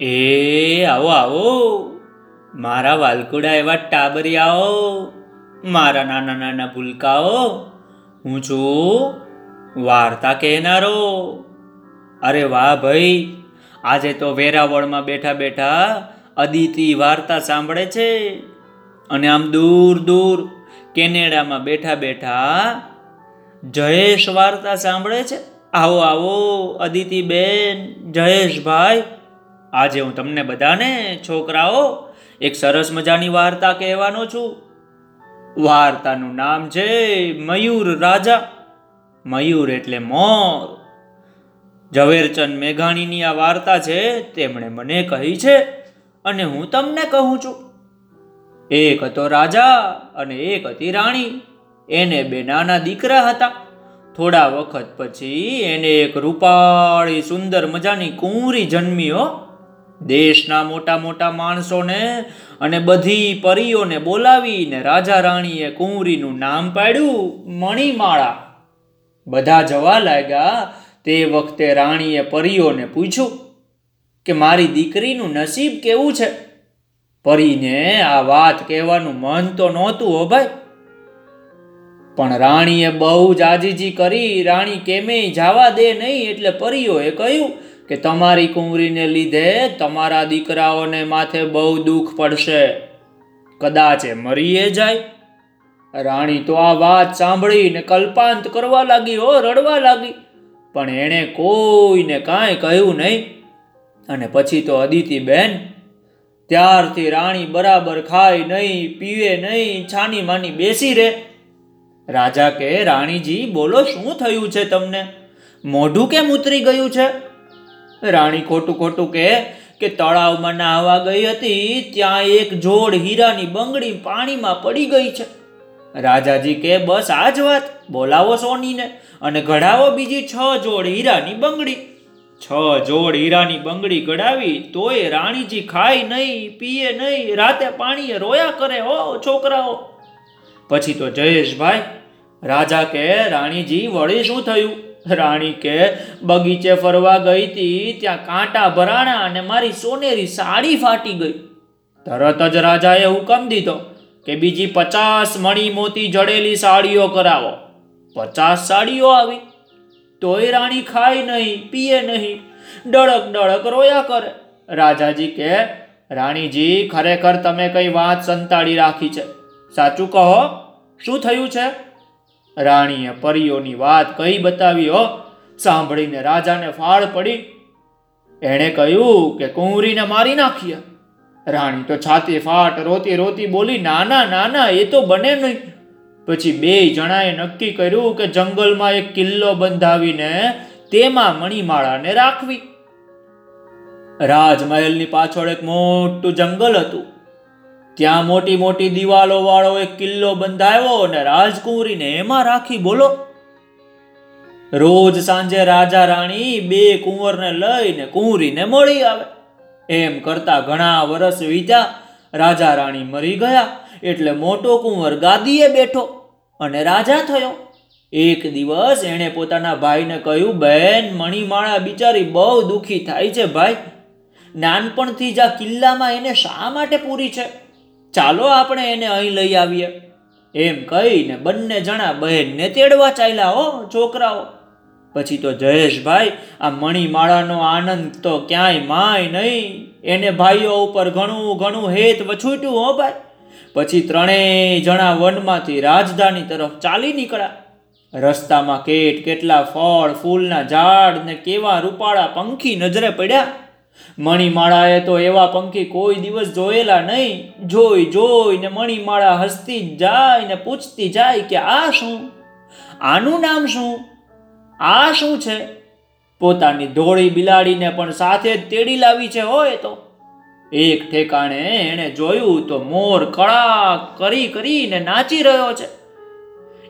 એ, આવો આવો. મારા વાલકુડા એવા ટાબરિયાઓ, મારા નાના નાના ભૂલકાઓ, હું છું વાર્તા કહેનારો. અરે વાહ ભાઈ, આજે તો વેરાવળમાં બેઠા બેઠા અદિતિ વાર્તા સાંભળે છે. અને આમ દૂર દૂર કેનેડામાં બેઠા બેઠા જયેશ વાર્તા સાંભળે છે. આવો આવો, અદિતિ બેન, જયેશભાઈ આજે હું તમને બધાને, છોકરાઓ, એક સરસ મજાની વાર્તા કહેવાનો છું. વાર્તાનું નામ છે મયુર રાજા. મયુર એટલે મોર. ઝવેરચંદ મેઘાણીની આ વાર્તા છે, તેમણે મને કહી છે અને હું તમને કહું છું. એક હતો રાજા અને એક હતી રાણી. એને બે નાના દીકરા હતા. થોડા વખત પછી એને એક રૂપાળી સુંદર મજાની કુંવરી જન્મીઓ દેશના મોટા મોટા માણસોને અને બધી પરીઓને બોલાવીને રાજા રાણીએ કુંવરીનું નામ પાડ્યું, મણિમાળા. બધા જવા લાગ્યા. તે વખતે રાણીએ પરીઓને પૂછ્યું કે મારી દીકરીનું નસીબ કેવું છે? પરીને આ વાત કહેવાનું મન તો નહોતું હો ભાઈ. પણ રાણીએ બહુ જ આજીજી કરી, રાણી કેમેય જવા દે નહીં, એટલે પરીઓએ કહ્યું કે તમારી કુંવરીને લીધે તમારા દીકરાઓને માથે બહુ દુઃખ પડશે. કદાચ એ મરીએ જાય. રાણી તો આ વાત સાંભળીને કલ્પાંત કરવા લાગી હો, રડવા લાગી. પણ એણે કોઈને કાંઈ કહ્યું નહીં. અને પછી તો અદિતિ બેન ત્યારથી રાણી બરાબર ખાય નહીં, પીવે નહીં, છાની માની બેસી રહે. રાજા કે, રાણીજી, બોલો, શું થયું છે તમને? મોઢું કેમ ઉતરી ગયું છે? રાણી ખોટું ખોટું કે કે તળાવમાં નાહવા ગઈ હતી, ત્યાં એક જોડ હીરાની બંગડી પાણીમાં પડી ગઈ છે. રાજાજી કે બસ આ જ વાત. બોલાવો સોનીને અને ઘડાવો બીજી છ જોડ હીરાની બંગડી. છ જોડ હીરાની બંગડી ગડાવી તોય રાણીજી ખાય નહીં, પીએ નહીં, રાતે પાણીએ રોયા કરે હો, છોકરાઓ. પછી તો જયેશભાઈ, રાજા કે રાણીજી, વળી શું થયું? રાણી કે, બગીચે ફરવા ગઈ હતી ત્યાં કાંટા ભરાણા અને મારી સોનેરી સાડી ફાટી ગઈ. તરત જ રાજાએ હુકમ દીધો કે બીજી પચાસ મણી મોતી જડેલી સાડીઓ કરાવો. પચાસ સાડીઓ આવી. તોય રાણી ખાય નહીં, પીએ નહીં, ડળક ડળક રોયા કરે. રાજાજી કે, રાણીજી, ખરેખર તમે કઈ વાત સંતાડી રાખી છે. સાચું કહો, શું થયું છે? રાણીએ પરીઓની વાત કઈ બતાવી, હો. સાંભળીને રાજાને ફાળ પડી. એણે કહ્યું કે કુંવરીને મારી નાખીએ. રાણી તો છાતી ફાટ રોતી રોતી બોલી, નાના નાના, એ તો બને નહીં. પછી બે જણાએ નક્કી કર્યું કે જંગલમાં એક કિલ્લો બંધાવીને તેમાં મણિમાળાને રાખવી. રાજમહેલની પાછળ એક મોટું જંગલ હતું. ત્યાં મોટી મોટી દિવાલો વાળો એક કિલ્લો બંધાયો અને રાજકુંવરીને એમાં રાખી બોલો. રોજ સાંજે રાજા રાણી બે કુંવરને લઈને કુંવરીને મળી આવે. એમ કરતા ઘણા વર્ષ વીત્યા, રાજા રાણી મરી ગયા, એટલે મોટો કુંવર ગાદીએ બેઠો અને રાજા થયો. એક દિવસ એણે પોતાના ભાઈને કહ્યું, બેન, મણિમાળા બિચારી બહુ દુઃખી થાય છે ભાઈ. નાનપણથી જ આ કિલ્લામાં એને શા માટે પૂરી છે? ચાલો આપણે એને અહીં લઈ આવીએ. એમ કહીને બંને જણા બહેનને તેડવા ચાલ્યા હો, છોકરાઓ. પછી તો જયેશભાઈ, આ મણિમાળાનો આનંદ તો ક્યાંય માય નહીં. એને ભાઈઓ ઉપર ઘણું ઘણું હેત વછૂટ્યું હો ભાઈ. પછી ત્રણેય જણા વનમાંથી રાજધાની તરફ ચાલી નીકળ્યા. રસ્તામાં કેટ કેટલા ફળ, ફૂલના ઝાડ ને કેવા રૂપાળા પંખી નજરે પડ્યા. મણિમાળાએ તો એવા પંખી કોઈ દિવસ જોયેલા નહીં. જોઈ, જોઈને મણિમાળા હસતી જાય ને પૂછતી જાય કે આ શું? આનું નામ શું? આ શું છે? પોતાની ધોળી બિલાડીને પણ સાથે જ તેડી લાવી છે હોય તો. એક ઠેકાણે એણે જોયું તો મોર કળા કરી કરીને નાચી રહ્યો છે.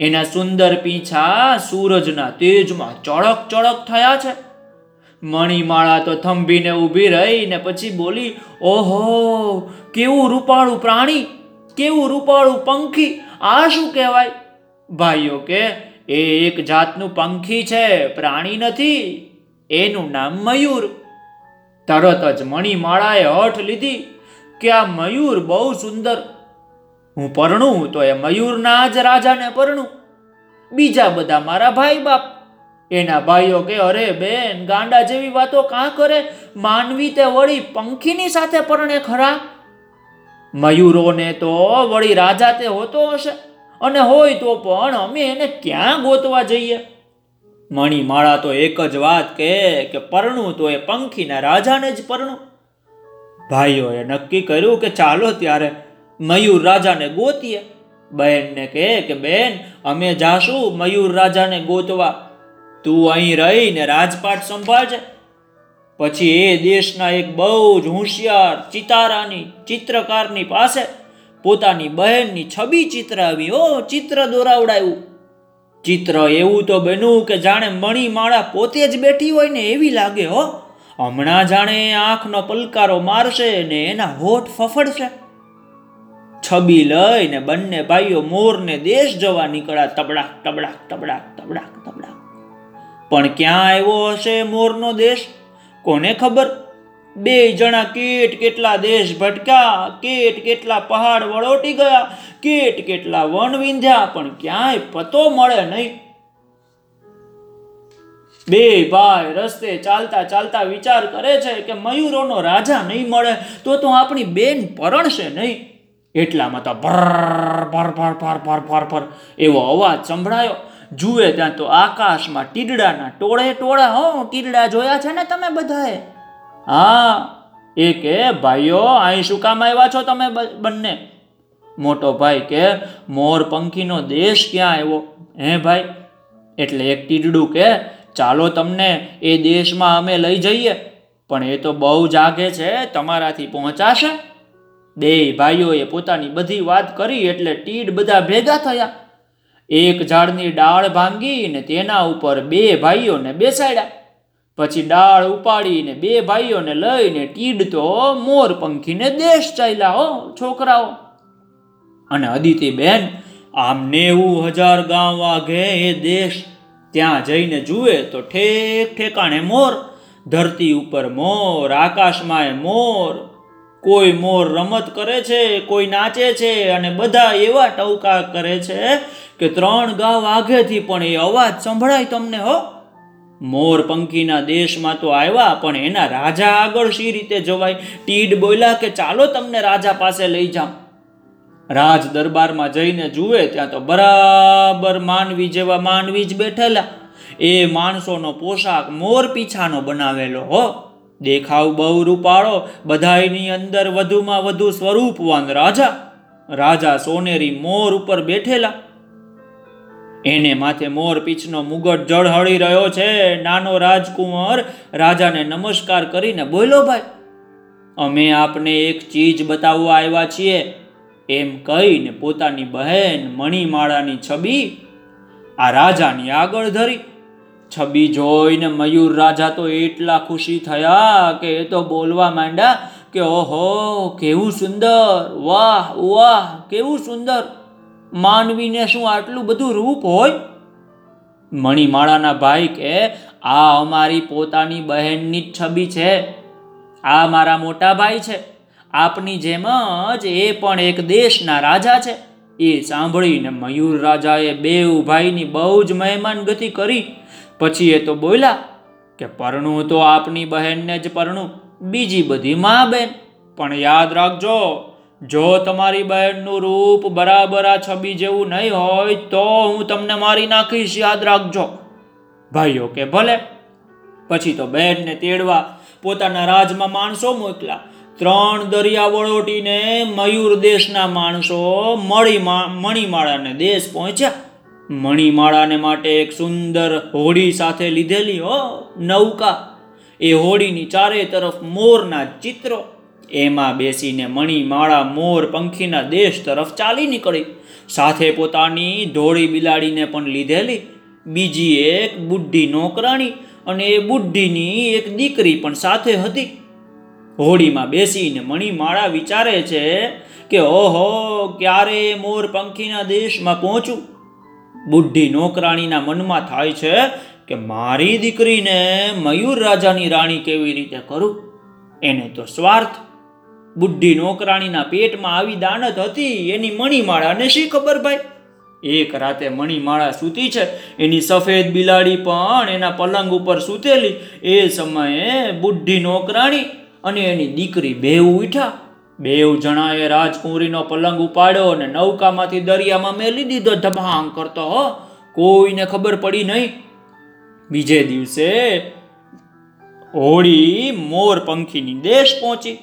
એના સુંદર પીંછા સૂરજના તેજમાં ચળક ચળક થયા છે. મણિમાળા તો થંભીને ઊભી રહી ને પછી બોલી, ઓહો, કેવું રૂપાળું પ્રાણી, કેવું રૂપાળું પંખી, આ શું કહેવાય? ભાઈઓ, કે એ એક જાતનું પંખી છે, પ્રાણી નથી, એનું નામ મયુર. તરત જ મણિમાળાએ હઠ લીધી કે આ મયુર બહુ સુંદર. હું પરણું તો એ મયુરના જ રાજાને પરણું. બીજા બધા મારા ભાઈ બાપ એના ભાઈઓ કે, અરે બેન, ગાંડા જેવી વાતો કાં કરે? માનવી તે વળી પંખીની સાથે પરણે ખરા? મયુરોને તો વળી રાજા તે હોતો હશે, અને હોય તો પણ અમે એને ક્યાં ગોતવા જઈએ? મણિમાળા તો એક જ વાત કે કે, પરણું તો એ પંખીના રાજાને જ પરણું. ભાઈઓએ નક્કી કર્યું કે, ચાલો ત્યારે મયુર રાજાને ગોતીએ. બહેનને કહે કે, બેન, અમે જાશું મયુર રાજાને ગોતવા. તું અહીં રહીને રાજપાટ સંભાળજે. પછી એ દેશના એક બહુ જ હોશિયાર ચિતારાની ચિત્રકારની પાસે પોતાની બહેનની છબી ચિતરાવી, ઓ ચિત્ર દોરાવડાયું. ચિત્ર એવું તો બન્યું કે જાણે મણિમાળા પોતે જ બેઠી હોય ને એવી લાગે, હો. હમણાં જાણે આંખનો પલકારો મારશે ને એના હોઠ ફફડશે. છબી લઈને બંને ભાઈઓ મોરને દેશ જવા નીકળ્યા, તબડાક તબડાક તબડાક તબડાક તબડાક. પણ ક્યાં આવ્યો હશે મોરનો દેશ? કોને ખબર? બે જણા કેટ કેટલા દેશ ભટક્યા, કેટ કેટલા પહાડ વળોટી ગયા, કેટ કેટલા વન વિંધ્યા, પણ ક્યાંય પતો મળે નહીં. બે ભાઈ રસ્તે ચાલતા ચાલતા વિચાર કરે છે કે મયુરોનો રાજા નહીં મળે, તો તો આપણી બેન પરણશે નહીં. એટલામાં તો ભર ભર ભર ભર ભર ભર ભર એવો અવાજ સંભળાયો. જુએ ત્યાં તો આકાશમાં ટીડડાના ટોળે ટોળા, હો, ટીડડા જોયા છે ને તમે બધાએ? હા, એ કે, ભાઈઓ, અહીં શું કામ આવ્યા છો તમે બંને? મોટો ભાઈ કે, મોર પંખીનો દેશ ક્યાં આવ્યો? હે ભાઈ, એટલે એક ટીડડું કે, ચાલો તમને એ દેશમાં અમે લઈ જઈએ. પણ એ તો બહુ જાગે છે, તમારાથી પહોંચાશે? બે ભાઈઓએ પોતાની બધી વાત કરી એટલે ટીડ બધા ભેગા થયા. એક ઝાડની ડાળ ભાંગીને તેના ઉપર બે ભાઈઓને બેસાડ્યા. પછી ડાળ ઉપાડીને બે ભાઈઓને લઈને ટીડતો મોર પંખીને દેશ ચાલ્યા હો છોકરાઓ. અને અદિતિબેન આમ નેવું હજાર ગામ વાઘે એ દેશ. ત્યાં જઈને જુએ તો ઠેક ઠેકાણે મોર, ધરતી ઉપર મોર, આકાશમાં મોર. કોઈ મોર રમત કરે છે, કોઈ નાચે છે અને બધા એવા ટવકા કરે છે કે ત્રણ ગાવ આગેથી પણ એ અવાજ સંભળાય તમને હો. મોર પંખીના દેશમાં તો આવ્યા, પણ એના રાજા આગળ શી રીતે જવાય? ટીડ બોલ્યા કે ચાલો તમને રાજા પાસે લઈ જાઉં. રાજ દરબારમાં જઈને જુએ, ત્યાં તો બરાબર માનવી જેવા માનવી જ બેઠેલા. એ માણસોનો પોશાક મોર પીછાનો બનાવેલો હો. દેખાવ બહુ રૂપાળો, બધાયની અંદર વધુમાં વધુ સ્વરૂપવાન રાજા. રાજા સોનેરી મોર ઉપર બેઠેલા. એને માથે મોર પીછનો મુગટ જળહળી રહ્યો છે. નાનો રાજકુંવર રાજાને નમસ્કાર કરીને બોલો ભાઈ, અમે આપને એક ચીજ બતાવવા આવ્યા છીએ. એમ કહીને પોતાની બહેન મણિમાળાની છબી આ રાજાની આગળ ધરી. છબી જોઈને મયુર રાજા તો એટલા ખુશી થયા કે એ તો બોલવા માંડ્યા કે ઓહો, કેવું સુંદર, વાહ વાહ કેવું સુંદર. માનવીને શું આટલું બધું રૂપ હોય? મણિમાળાના ભાઈ કે, આ અમારી પોતાની બહેનની જ છબી છે. આ મારા મોટા ભાઈ છે. આપની જેમ જ એ પણ એક દેશના રાજા છે. એ સાંભળીને મયુર રાજાએ બેઉ ભાઈની બહુ જ મહેમાનગતિ કરી. પછી એ તો બોલ્યા કે પરણું તો આપની બહેનને જ પરણું, બીજી બધી મા બેન. પણ યાદ રાખજો, જો તમારી બહેનનું રૂપ બરાબર આ છબી જેવું નહીં હોય તો હું તમને મારી નાખીશ, યાદ રાખજો. ભાઈઓ કે ભલે. પછી તો બહેનને તેડવા પોતાના રાજમાં માણસો મોકલા. ત્રણ દરિયા વળોટીને મયુર દેશના માણસો મળી મણિમાળાને દેશ પહોંચ્યા. મણિમાળાને માટે એક સુંદર હોડી સાથે લીધેલી, હો, નૌકા. એ હોડીની ચારે તરફ મોરના ચિત્રો. એમાં બેસીને મણિમાળા મોર પંખીના દેશ તરફ ચાલી નીકળી. સાથે પોતાની ધોળી બિલાડીને પણ લીધેલી. બીજી એક બુઢી નોકરાણી અને એ બુઢીની એક દીકરી પણ સાથે હતી. હોડીમાં બેસીને મણિમાળા વિચારે છે કે, ઓહો, ક્યારે મોર પંખીના દેશમાં પહોંચું? બુઢી નોકરાણીના મનમાં થાય છે કે મારી દીકરીને મયુર રાજાની રાણી કેવી રીતે કરું? એને તો સ્વાર્થ. બુઢી નોકરાણીના પેટમાં આવી દાનત હતી, એની મણીમાળાને શી ખબર ભાઈ? એક રાતે મણિમાળા સૂતી છે, એની સફેદ બિલાડી પણ એના પલંગ ઉપર સૂતેલી. એ સમયે બુઢી નોકરાણી અને એની દીકરી બેવ ઉઠ્યા. બેવ જણાએ રાજકુંવરીનો પલંગ ઉપાડ્યો અને નૌકામાંથી દરિયામાં મેલી દીધો ધબાંગ કરતો, હો, કોઈને ખબર પડી નહીં. બીજે દિવસે હોળી મોર પંખીની દેશ પહોંચી.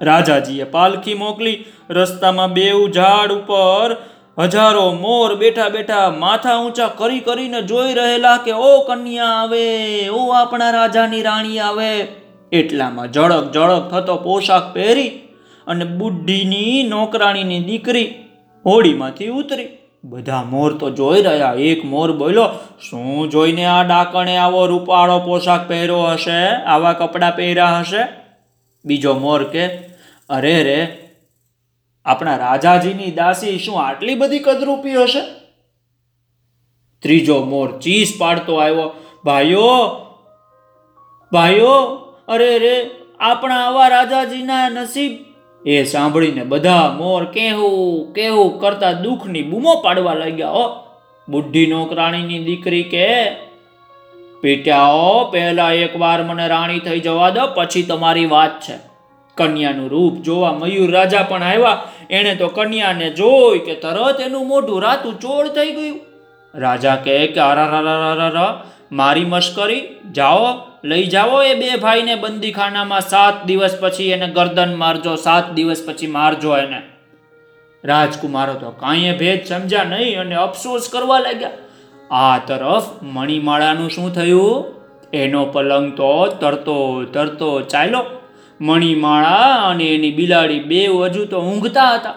રાજાજીએ પાલખી મોકલી, રસ્તામાં બેઉ ઝાડ ઉપર હજારો મોર બેઠા બેઠા માથા ઊંચા કરી કરીને જોઈ રહેલા કે, ઓ કન્યા આવે, ઓ આપણા રાજાની રાણી આવે. એટલામાં જળક ઝડક થતો પોશાક પહેરી અને બુઢીની નોકરાણીની દીકરી હોડીમાંથી ઉતરી. બધા મોર તો જોઈ રહ્યા. એક મોર બોલ્યો, શું જોઈને આ ડાકણે આવો રૂપાળો પોશાક પહેર્યો હશે? આવા કપડાં પહેર્યા હશે? બીજો મોર કે, અરે રે, આપણા રાજાજીની દાસી શું આટલી બધી કદરૂપી હશે? ત્રીજો મોર ચીસ પાડતો આવ્યો, ભાઈઓ ભાઈઓ અરે રે, આપણા આવા રાજાજીના નસીબ એ સાંભળીને બધા મોર કેહું કેહું કરતા દુઃખની બૂમો પાડવા લાગ્યા, હો. બુઢી નોકરાણીની દીકરી કે? પીટ્યાઓ, પહેલા એકવાર મને રાણી થઈ જવા દો, પછી તમારી વાત છે. કન્યાનું રૂપ જોવા મયુર રાજા પણ આવ્યા, એણે તો કન્યાને જોઈ કે તરત એનું મોઢું રાતું ચોળ થઈ ગયું. રાજા કહે કે અરર મારી મશ્કરી જાઓ, લઈ જાઓ એ બે ભાઈને બંદીખાનામાં સાત દિવસ પછી એને ગરદન મારજો, સાત દિવસ પછી મારજો એને. રાજકુમારો તો કાંઈ ભેદ સમજ્યા નહીં અને અફસોસ કરવા લાગ્યા. આ તરફ મણિમાળાનું શું થયું? એનો પલંગ તો તરતો તરતો ચાલ્યો. મણિમાળા અને એની બિલાડી બે હજુ તો ઊંઘતા હતા.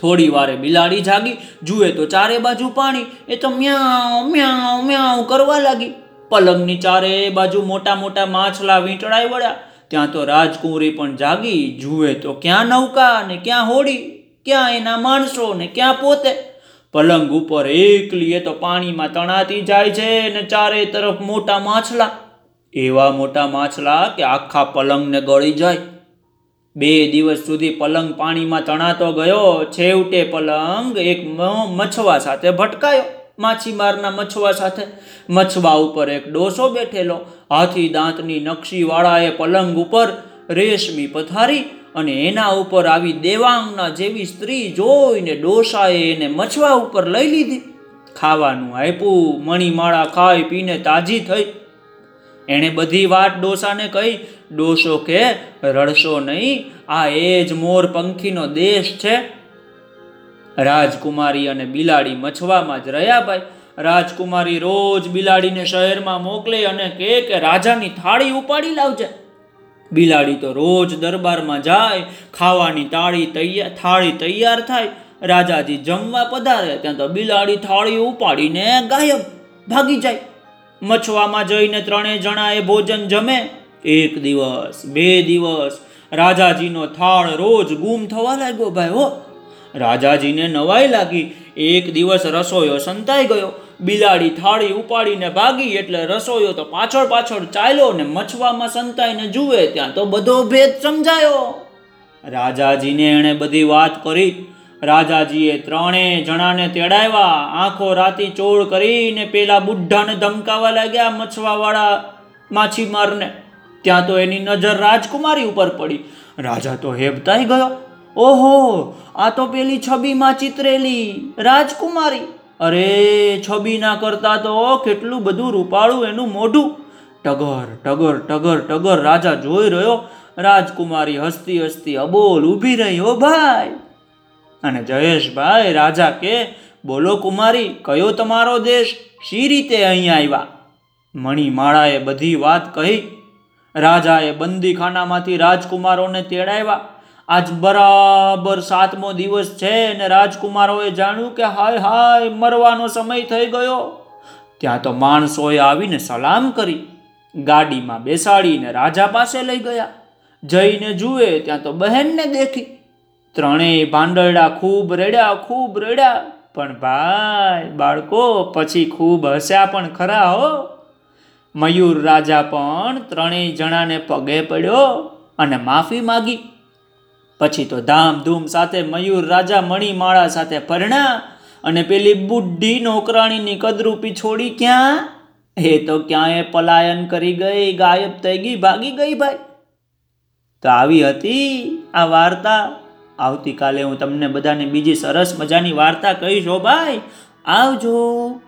થોડી વારે બિલાડી જાગી, જુએ તો ચારે બાજુ પાણી, એ તો મ્યાઉ મ્યાઉ મ્યાઉ કરવા લાગી. પલંગની ચારે બાજુ મોટા મોટા માછલા વીંટળાઈ વળ્યા. ત્યાં તો રાજકુંવરી પણ જાગી, જુએ તો ક્યાં નૌકા ને ક્યાં હોડી, ક્યાં એના માણસો ને ક્યાં પોતે. પલંગ ઉપર એકલી એ તો પાણીમાં તણાતી જાય છે ને ચારે તરફ મોટા માછલા. એવા મોટા માછલા કે આખા પલંગને ગળી જાય. બે દિવસ સુધી પલંગ પાણીમાં તણાતો ગયો. છેવટે પલંગ એક મછવા સાથે ભટકાયો. માછીમારના મછવા સાથે મછવા ઉપર એક ડોસો બેઠેલો. હાથી દાંતની નકશીવાળાએ પલંગ ઉપર રેશમી પથારી અને એના ઉપર આવી દેવાંગના જેવી સ્ત્રી જોઈને ડોસાએ એને મછવા ઉપર લઈ લીધી. ખાવાનું આપ્યું. મણીમાળા ખાઈ પીને તાજી થઈ. એણે બધી વાત ડોસાને કહી, ડોસો કે રડશો નહીં, આ એ જ મોર પંખીનો દેશ છે. રાજકુમારી અને બિલાડી મછવામાં જ રહ્યા ભાઈ. રાજકુમારી રોજ બિલાડીને શહેરમાં મોકલે અને કહે કે, રાજાની થાળી ઉપાડી લાવજે. બિલાડી તો રોજ દરબારમાં જાય, ખાવાની તાળી તૈયાર થાળી તૈયાર થાય. રાજાજી જમવા પધારે, ત્યાં તો બિલાડી થાળી ઉપાડીને ગાયબ ભાગી જાય. મછવામાં જઈને ત્રણેય જણા એ ભોજન જમે. એક દિવસ, બે દિવસ, રાજાજીનો થાળ રોજ ગુમ થવા લાગ્યો ભાઈ હો. રાજાજીને નવાઈ લાગી. એક દિવસ રસોયો સંતાઈ ગયો. બિલાડી થાળી ઉપાડીને ભાગી એટલે રસોયો તો પાછળ પાછળ ચાલ્યો ને મછવામાં સંતાઈને જુએ ત્યાં તો બધો ભેદ સમજાયો. રાજાજીને એણે બધી વાત કરી. રાજાજીએ ત્રણેય જણાને તેડાવ્યા. આંખો રાતી ચોળ કરીને પેલા બુઢ્ઢાને ધમકાવા લાગ્યા મછવાવાળા માછીમારને. ત્યાં તો એની નજર રાજકુમારી ઉપર પડી. રાજા તો હેબતાઈ ગયો. ઓહો, આ તો પેલી છબીમાં ચિતરેલી રાજકુમારી. અરે, છબીના કરતા તો કેટલું બધું રૂપાળું એનું મોઢું. ટગર ટગર ટગર ટગર રાજા જોઈ રહ્યો. રાજકુમારી હસતી હસતી અબોલ ઊભી રહી. ઓ ભાઈ! અને જયેશભાઈ રાજા કે, બોલો કુમારી, કયો તમારો દેશ? શી રીતે અહીંયા આવ્યા? મણિમાળાએ બધી વાત કહી. રાજાએ બંદીખાનામાંથી રાજકુમારોને તેડાવ્યા. આજ બરાબર સાતમો દિવસ છે અને રાજકુમારોએ જાણ્યું કે હાય હાય મરવાનો સમય થઈ ગયો. ત્યાં તો માણસોએ આવીને સલામ કરી. ગાડીમાં બેસાડીને રાજા પાસે લઈ ગયા. જઈને જુએ ત્યાં તો બહેનને દેખી. ત્રણેય ભાંડરડા ખૂબ રડ્યા ખૂબ રડ્યા. પણ ભાઈ, બાળકો, પછી ખૂબ હસ્યા પણ ખરા હો. મયુર રાજા પણ ત્રણેય જણાને પગે પડ્યો અને માફી માગી. પછી તો ધામધૂમ સાથે મયુર રાજા મણિમાળા સાથે પરણ્યા અને પેલી બુઢી નોકરાણીની કદરૂપી છોડી ક્યાં? એ તો ક્યાંય પલાયન કરી ગઈ, ગાયબ થઈ ગઈ, ભાગી ગઈ ભાઈ. તો આવી હતી આ વાર્તા. આવતીકાલે હું તમને બધાને બીજી સરસ મજાની વાર્તા કહીશ. હો ભાઈ આવજો.